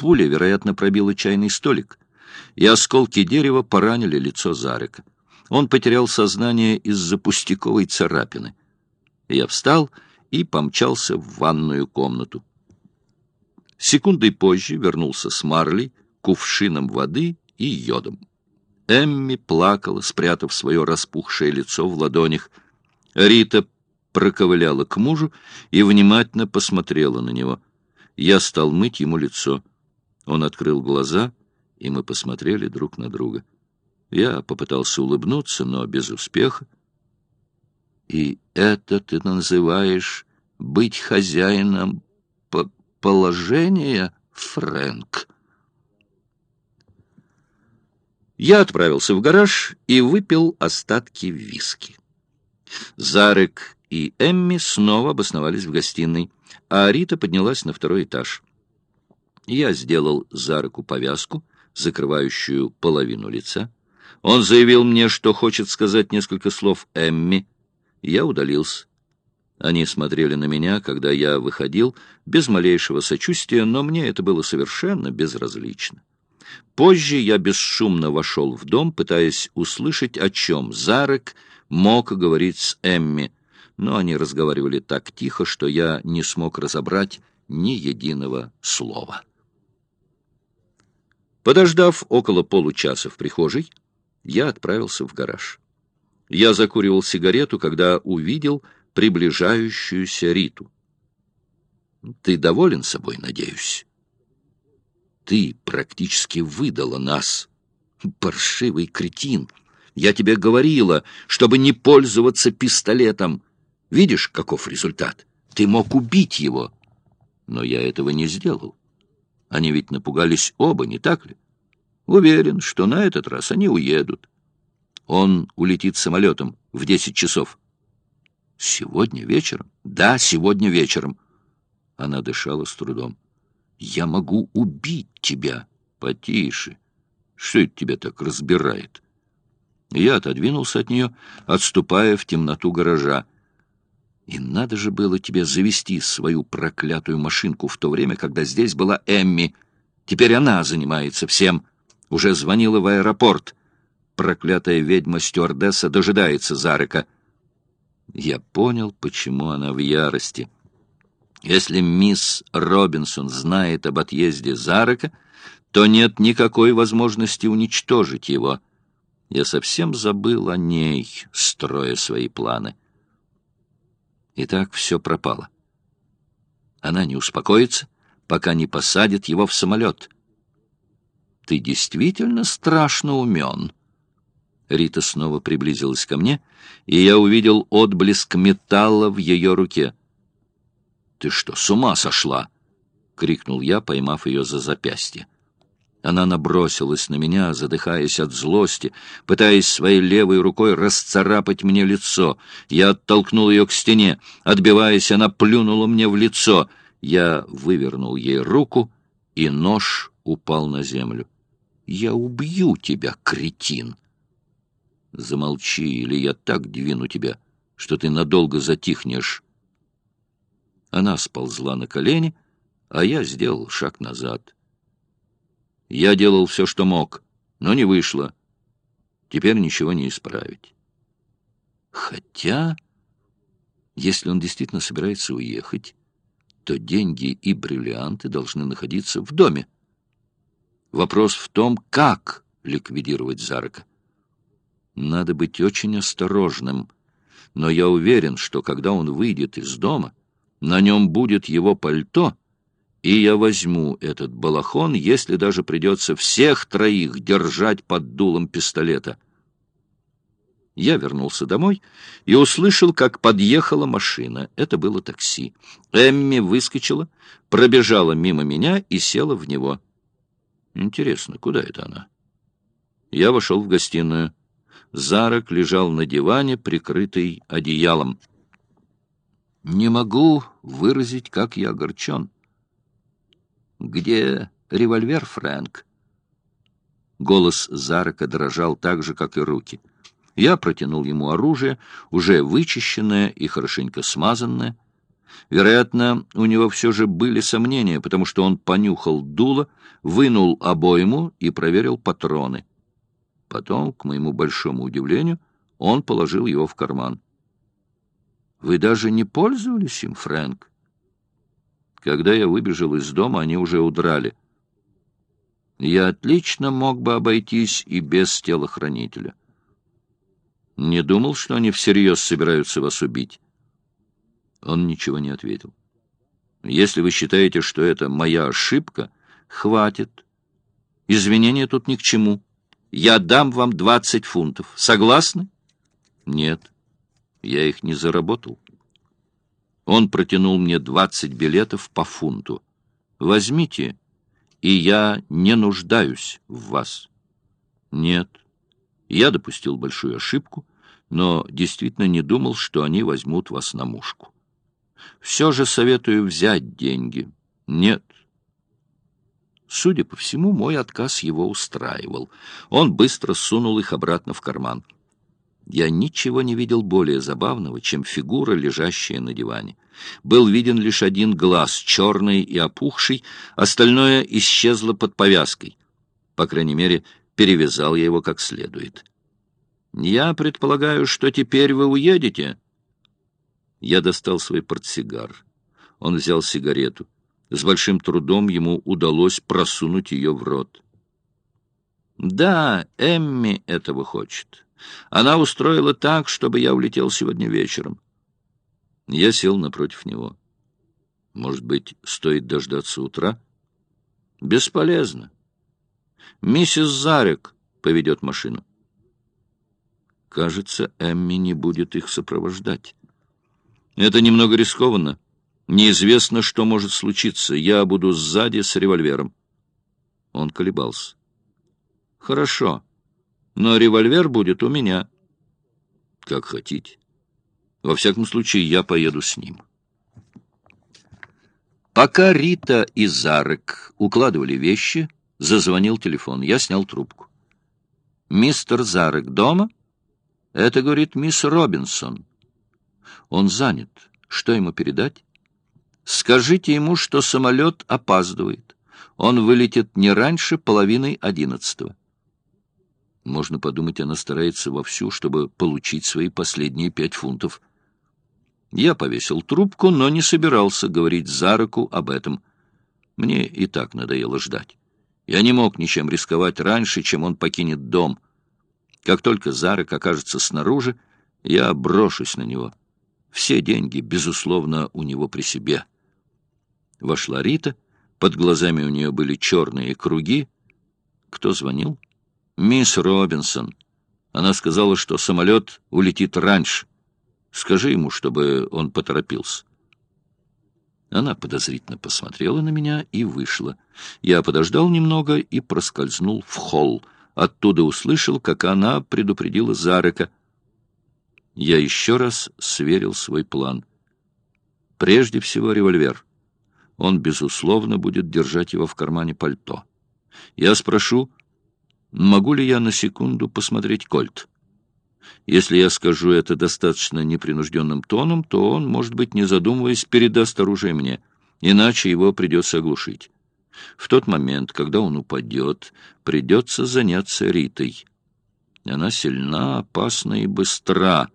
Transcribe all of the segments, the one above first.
Пуля, вероятно, пробила чайный столик, и осколки дерева поранили лицо Зарека. Он потерял сознание из-за пустяковой царапины. Я встал и помчался в ванную комнату. Секундой позже вернулся с Марли, кувшином воды и йодом. Эмми плакала, спрятав свое распухшее лицо в ладонях. Рита проковыляла к мужу и внимательно посмотрела на него. Я стал мыть ему лицо. Он открыл глаза, и мы посмотрели друг на друга. Я попытался улыбнуться, но без успеха. «И это ты называешь быть хозяином положения, Фрэнк?» Я отправился в гараж и выпил остатки виски. Зарек и Эмми снова обосновались в гостиной, а Рита поднялась на второй этаж. Я сделал Зареку повязку, закрывающую половину лица. Он заявил мне, что хочет сказать несколько слов Эмми. Я удалился. Они смотрели на меня, когда я выходил, без малейшего сочувствия, но мне это было совершенно безразлично. Позже я бесшумно вошел в дом, пытаясь услышать, о чем Зарек мог говорить с Эмми, но они разговаривали так тихо, что я не смог разобрать ни единого слова. Подождав около получаса в прихожей, я отправился в гараж. Я закуривал сигарету, когда увидел приближающуюся Риту. «Ты доволен собой, надеюсь?» Ты практически выдала нас. Паршивый кретин! Я тебе говорила, чтобы не пользоваться пистолетом. Видишь, каков результат? Ты мог убить его. Но я этого не сделал. Они ведь напугались оба, не так ли? Уверен, что на этот раз они уедут. Он улетит самолетом в десять часов. Сегодня вечером? Да, сегодня вечером. Она дышала с трудом. Я могу убить тебя. Потише. Что это тебя так разбирает? Я отодвинулся от нее, отступая в темноту гаража. И надо же было тебе завести свою проклятую машинку в то время, когда здесь была Эмми. Теперь она занимается всем. Уже звонила в аэропорт. Проклятая ведьма-стюардесса дожидается Зарека. Я понял, почему она в ярости. Если мисс Робинсон знает об отъезде Зарака, то нет никакой возможности уничтожить его. Я совсем забыл о ней, строя свои планы. И так все пропало. Она не успокоится, пока не посадит его в самолет. Ты действительно страшно умен. Рита снова приблизилась ко мне, и я увидел отблеск металла в ее руке — «Ты что, с ума сошла?» — крикнул я, поймав ее за запястье. Она набросилась на меня, задыхаясь от злости, пытаясь своей левой рукой расцарапать мне лицо. Я оттолкнул ее к стене. Отбиваясь, она плюнула мне в лицо. Я вывернул ей руку, и нож упал на землю. «Я убью тебя, кретин!» «Замолчи, или я так двину тебя, что ты надолго затихнешь». Она сползла на колени, а я сделал шаг назад. Я делал все, что мог, но не вышло. Теперь ничего не исправить. Хотя, если он действительно собирается уехать, то деньги и бриллианты должны находиться в доме. Вопрос в том, как ликвидировать Зарака. Надо быть очень осторожным, но я уверен, что когда он выйдет из дома, на нем будет его пальто, и я возьму этот балахон, если даже придется всех троих держать под дулом пистолета. Я вернулся домой и услышал, как подъехала машина. Это было такси. Эмми выскочила, пробежала мимо меня и села в него. Интересно, куда это она? Я вошел в гостиную. Зарок лежал на диване, прикрытый одеялом. Не могу выразить, как я огорчен. Где револьвер, Фрэнк? Голос Зарака дрожал так же, как и руки. Я протянул ему оружие, уже вычищенное и хорошенько смазанное. Вероятно, у него все же были сомнения, потому что он понюхал дуло, вынул обойму и проверил патроны. Потом, к моему большому удивлению, он положил его в карман. «Вы даже не пользовались им, Фрэнк?» Когда я выбежал из дома, они уже удрали. Я отлично мог бы обойтись и без телохранителя. Не думал, что они всерьез собираются вас убить. Он ничего не ответил. Если вы считаете, что это моя ошибка, хватит. Извинения тут ни к чему. Я дам вам двадцать фунтов. Согласны? Нет, я их не заработал. Он протянул мне двадцать билетов по фунту. Возьмите, и я не нуждаюсь в вас. Нет, я допустил большую ошибку, но действительно не думал, что они возьмут вас на мушку. Все же советую взять деньги. Нет. Судя по всему, мой отказ его устраивал. Он быстро сунул их обратно в карман. Я ничего не видел более забавного, чем фигура, лежащая на диване. Был виден лишь один глаз, черный и опухший, остальное исчезло под повязкой. По крайней мере, перевязал я его как следует. «Я предполагаю, что теперь вы уедете?» Я достал свой портсигар. Он взял сигарету. С большим трудом ему удалось просунуть ее в рот. «Да, Эмми этого хочет. Она устроила так, чтобы я улетел сегодня вечером». Я сел напротив него. «Может быть, стоит дождаться утра?» «Бесполезно. Миссис Зарек поведет машину». Кажется, Эмми не будет их сопровождать. Это немного рискованно. Неизвестно, что может случиться. Я буду сзади с револьвером. Он колебался. Хорошо, но револьвер будет у меня. Как хотите. Во всяком случае, я поеду с ним. Пока Рита и Зарек укладывали вещи, зазвонил телефон. Я снял трубку. «Мистер Зарек дома?» «Это, — говорит, — мисс Робинсон». Он занят. Что ему передать? Скажите ему, что самолет опаздывает. Он вылетит не раньше половины одиннадцатого. Можно подумать, она старается вовсю, чтобы получить свои последние пять фунтов. Я повесил трубку, но не собирался говорить за руку об этом. Мне и так надоело ждать. Я не мог ничем рисковать раньше, чем он покинет дом. Как только Зарок окажется снаружи, я брошусь на него. Все деньги, безусловно, у него при себе. Вошла Рита, под глазами у нее были черные круги. Кто звонил? Мисс Робинсон. Она сказала, что самолет улетит раньше. Скажи ему, чтобы он поторопился. Она подозрительно посмотрела на меня и вышла. Я подождал немного и проскользнул в холл. Оттуда услышал, как она предупредила Зарека — я еще раз сверил свой план. Прежде всего револьвер. Он, безусловно, будет держать его в кармане пальто. Я спрошу, могу ли я на секунду посмотреть кольт? Если я скажу это достаточно непринужденным тоном, то он, может быть, не задумываясь, передаст оружие мне, иначе его придется оглушить. В тот момент, когда он упадет, придется заняться Ритой. Она сильна, опасна и быстра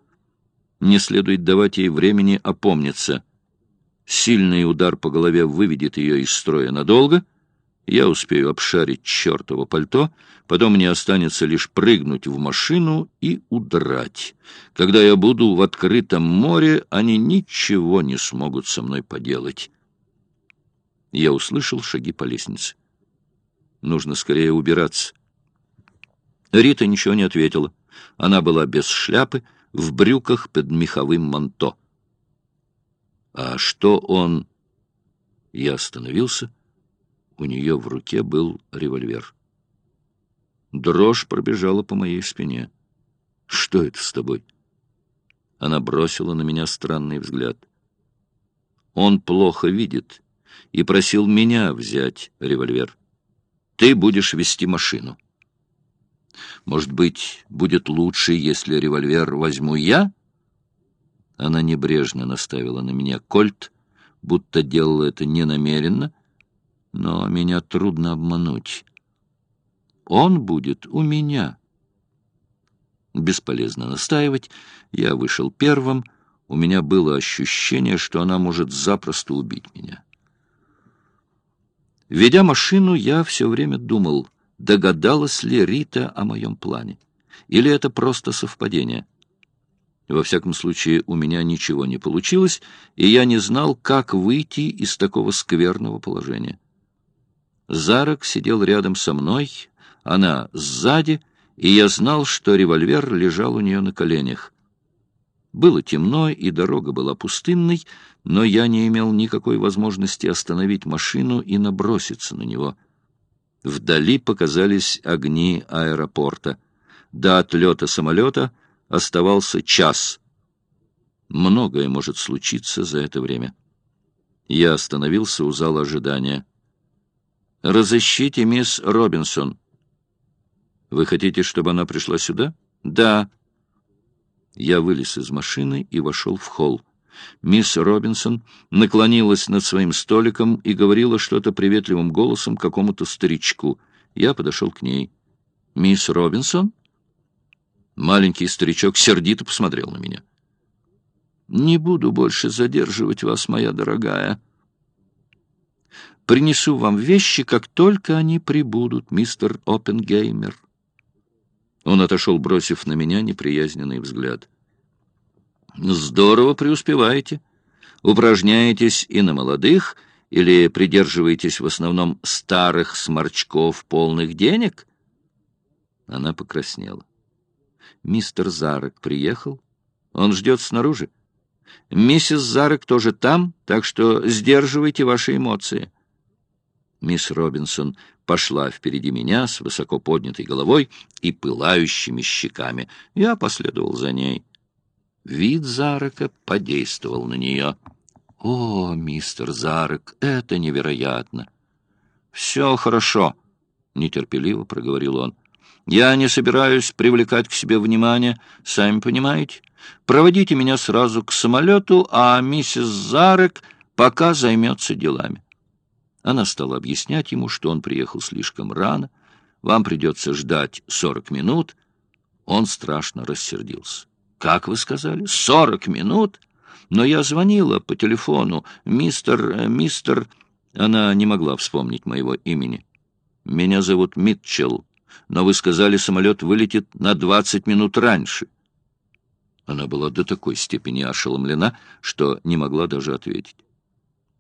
не следует давать ей времени опомниться. Сильный удар по голове выведет ее из строя надолго. Я успею обшарить чертово пальто, потом мне останется лишь прыгнуть в машину и удрать. Когда я буду в открытом море, они ничего не смогут со мной поделать. Я услышал шаги по лестнице. Нужно скорее убираться. Рита ничего не ответила. Она была без шляпы, в брюках под меховым манто. А что он... Я остановился. У нее в руке был револьвер. Дрожь пробежала по моей спине. «Что это с тобой?» Она бросила на меня странный взгляд. Он плохо видит и просил меня взять револьвер. «Ты будешь вести машину». Может быть, будет лучше, если револьвер возьму я? Она небрежно наставила на меня кольт будто делал это ненамеренно, но меня трудно обмануть. Он будет у меня. Бесполезно настаивать. Я вышел первым. У меня было ощущение, что она может запросто убить меня. Ведя машину, я все время думал, догадалась ли Рита о моем плане. Или это просто совпадение? Во всяком случае, у меня ничего не получилось, и я не знал, как выйти из такого скверного положения. Зарок сидел рядом со мной, она сзади, и я знал, что револьвер лежал у нее на коленях. Было темно, и дорога была пустынной, но я не имел никакой возможности остановить машину и наброситься на него. Вдали показались огни аэропорта. До отлета самолета оставался час. Многое может случиться за это время. Я остановился у зала ожидания. «Разыщите мисс Робинсон». «Вы хотите, чтобы она пришла сюда?» «Да». Я вылез из машины и вошел в холл. Мисс Робинсон наклонилась над своим столиком и говорила что-то приветливым голосом какому-то старичку. Я подошел к ней. «Мисс Робинсон?» Маленький старичок сердито посмотрел на меня. «Не буду больше задерживать вас, моя дорогая. Принесу вам вещи, как только они прибудут, мистер Оппенгеймер». Он отошел, бросив на меня неприязненный взгляд. Здорово преуспеваете. Упражняетесь и на молодых, или придерживаетесь в основном старых сморчков полных денег? Она покраснела. Мистер Зарок приехал. Он ждет снаружи. Миссис Зарок тоже там, так что сдерживайте ваши эмоции. Мисс Робинсон пошла впереди меня с высоко поднятой головой и пылающими щеками. Я последовал за ней. Вид Зарака подействовал на нее. «О, мистер Зарек, это невероятно!» «Все хорошо», — нетерпеливо проговорил он. «Я не собираюсь привлекать к себе внимание, сами понимаете. Проводите меня сразу к самолету, а миссис Зарек пока займется делами». Она стала объяснять ему, что он приехал слишком рано, вам придется ждать сорок минут. Он страшно рассердился. «Как вы сказали? Сорок минут?» «Но я звонила по телефону. Мистер... Э, мистер...» Она не могла вспомнить моего имени. «Меня зовут Митчелл, но вы сказали, самолет вылетит на двадцать минут раньше». Она была до такой степени ошеломлена, что не могла даже ответить.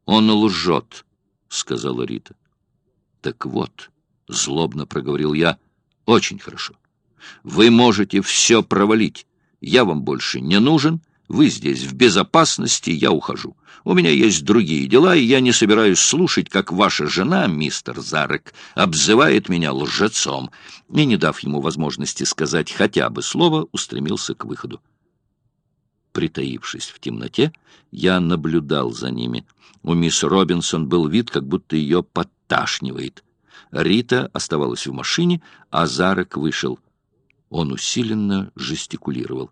«Он лжет», — сказала Рита. «Так вот», — злобно проговорил я, — «очень хорошо. Вы можете все провалить. Я вам больше не нужен, вы здесь в безопасности, я ухожу. У меня есть другие дела, и я не собираюсь слушать, как ваша жена, мистер Зарек, обзывает меня лжецом». И, не дав ему возможности сказать хотя бы слово, устремился к выходу. Притаившись в темноте, я наблюдал за ними. У мисс Робинсон был вид, как будто ее подташнивает. Рита оставалась в машине, а Зарек вышел. Он усиленно жестикулировал.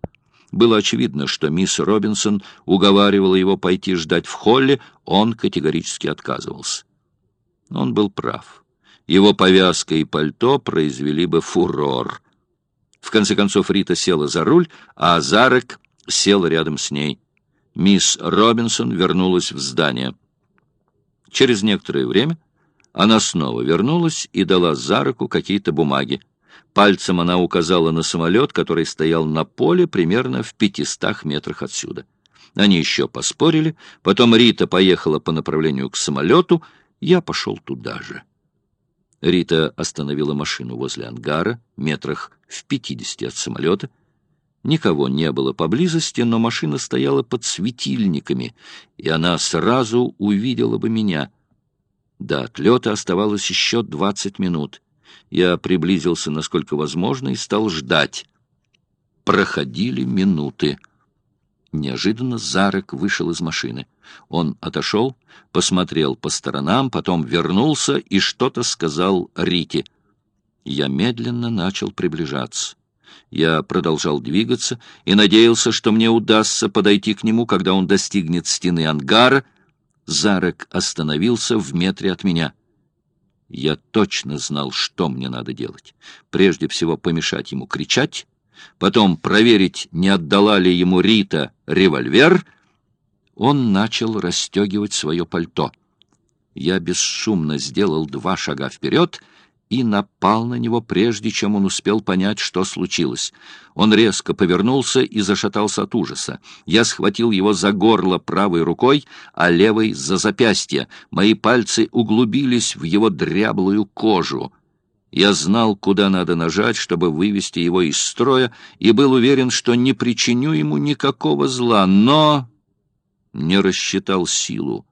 Было очевидно, что мисс Робинсон уговаривала его пойти ждать в холле, он категорически отказывался. Он был прав. Его повязка и пальто произвели бы фурор. В конце концов Рита села за руль, а Зарек сел рядом с ней. Мисс Робинсон вернулась в здание. Через некоторое время она снова вернулась и дала Зареку какие-то бумаги. Пальцем она указала на самолет, который стоял на поле примерно в пятистах метрах отсюда. Они еще поспорили, потом Рита поехала по направлению к самолету, я пошел туда же. Рита остановила машину возле ангара, метрах в пятидесяти от самолета. Никого не было поблизости, но машина стояла под светильниками, и она сразу увидела бы меня. До отлета оставалось еще двадцать минут. Я приблизился, насколько возможно, и стал ждать. Проходили минуты. Неожиданно Зарек вышел из машины. Он отошел, посмотрел по сторонам, потом вернулся и что-то сказал Рите. Я медленно начал приближаться. Я продолжал двигаться и надеялся, что мне удастся подойти к нему, когда он достигнет стены ангара. Зарек остановился в метре от меня. Я точно знал, что мне надо делать. Прежде всего помешать ему кричать, потом проверить, не отдала ли ему Рита револьвер. Он начал расстегивать свое пальто. Я бесшумно сделал два шага вперед — и напал на него, прежде чем он успел понять, что случилось. Он резко повернулся и зашатался от ужаса. Я схватил его за горло правой рукой, а левой — за запястье. Мои пальцы углубились в его дряблую кожу. Я знал, куда надо нажать, чтобы вывести его из строя, и был уверен, что не причиню ему никакого зла, но не рассчитал силу.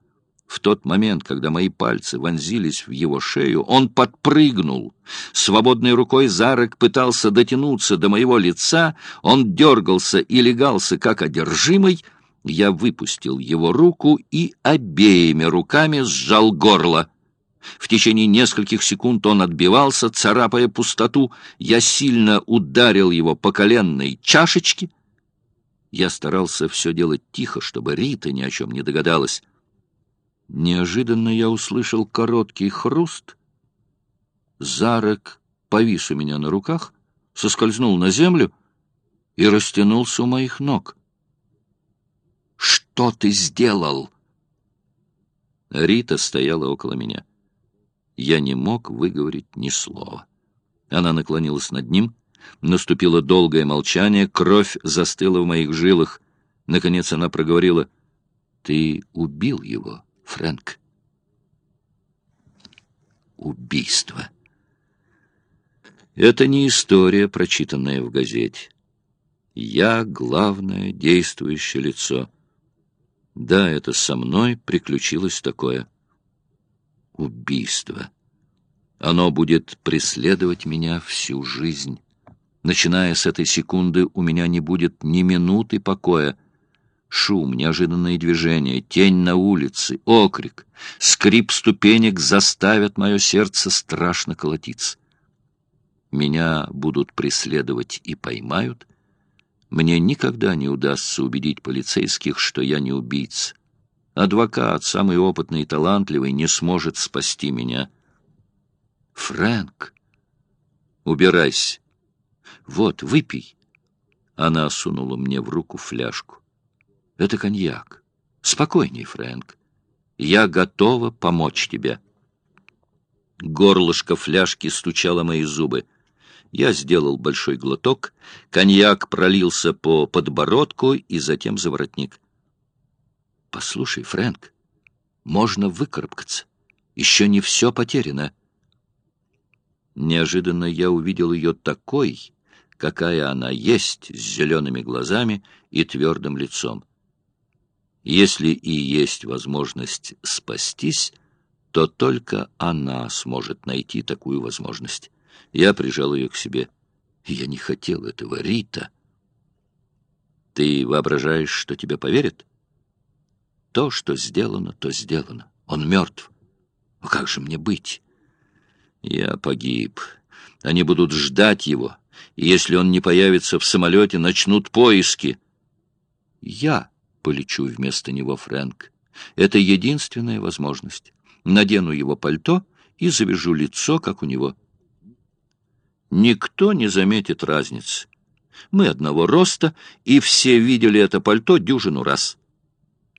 В тот момент, когда мои пальцы вонзились в его шею, он подпрыгнул. Свободной рукой Зарек пытался дотянуться до моего лица, он дергался и легался, как одержимый. Я выпустил его руку и обеими руками сжал горло. В течение нескольких секунд он отбивался, царапая пустоту. Я сильно ударил его по коленной чашечке. Я старался все делать тихо, чтобы Рита ни о чем не догадалась. Неожиданно я услышал короткий хруст. Зарок повис у меня на руках, соскользнул на землю и растянулся у моих ног. «Что ты сделал?» Рита стояла около меня. Я не мог выговорить ни слова. Она наклонилась над ним. Наступило долгое молчание, кровь застыла в моих жилах. Наконец она проговорила, «Ты убил его?» Фрэнк. Убийство. Это не история, прочитанная в газете. Я главное действующее лицо. Да, это со мной приключилось такое. Убийство. Оно будет преследовать меня всю жизнь. Начиная с этой секунды у меня не будет ни минуты покоя. Шум, неожиданные движения, тень на улице, окрик, скрип ступенек заставят мое сердце страшно колотиться. Меня будут преследовать и поймают. Мне никогда не удастся убедить полицейских, что я не убийца. Адвокат, самый опытный и талантливый, не сможет спасти меня. Фрэнк, убирайся. Вот, выпей. Она сунула мне в руку фляжку. Это коньяк. Спокойней, Фрэнк. Я готова помочь тебе. Горлышко фляжки стучало мои зубы. Я сделал большой глоток, коньяк пролился по подбородку и затем за воротник. «Послушай, Фрэнк, можно выкарабкаться. Еще не все потеряно». Неожиданно я увидел ее такой, какая она есть, с зелеными глазами и твердым лицом. Если и есть возможность спастись, то только она сможет найти такую возможность. Я прижал ее к себе. Я не хотел этого, Рита. Ты воображаешь, что тебе поверят? То, что сделано, то сделано. Он мертв. Но как же мне быть? Я погиб. Они будут ждать его. И если он не появится в самолете, начнут поиски. Я полечу вместо него, Фрэнк. Это единственная возможность. Надену его пальто и завяжу лицо, как у него. Никто не заметит разницы. Мы одного роста, и все видели это пальто дюжину раз.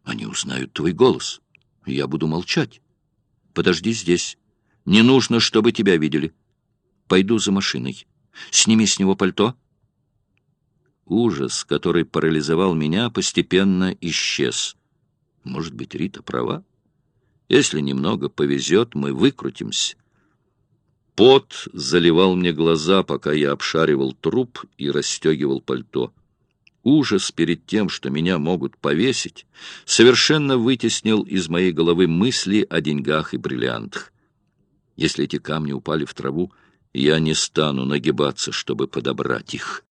Они узнают твой голос. Я буду молчать. Подожди здесь. Не нужно, чтобы тебя видели. Пойду за машиной. Сними с него пальто. Ужас, который парализовал меня, постепенно исчез. Может быть, Рита права? Если немного повезет, мы выкрутимся. Пот заливал мне глаза, пока я обшаривал труп и расстегивал пальто. Ужас перед тем, что меня могут повесить, совершенно вытеснил из моей головы мысли о деньгах и бриллиантах. Если эти камни упали в траву, я не стану нагибаться, чтобы подобрать их.